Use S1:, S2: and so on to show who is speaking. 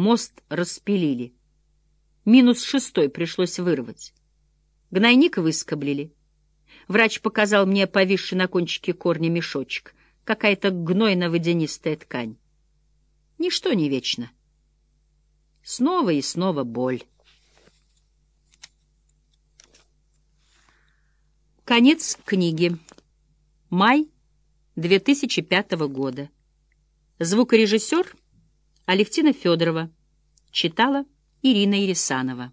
S1: Мост распилили. Минус шестой пришлось вырвать. Гнойник выскоблили. Врач показал мне повисший на кончике корня мешочек. Какая-то гнойно-водянистая ткань. Ничто не вечно. Снова и снова боль. Конец книги. Май 2005 года. Звукорежиссер Алевтина Федорова. Читала Ирина Ирисанова.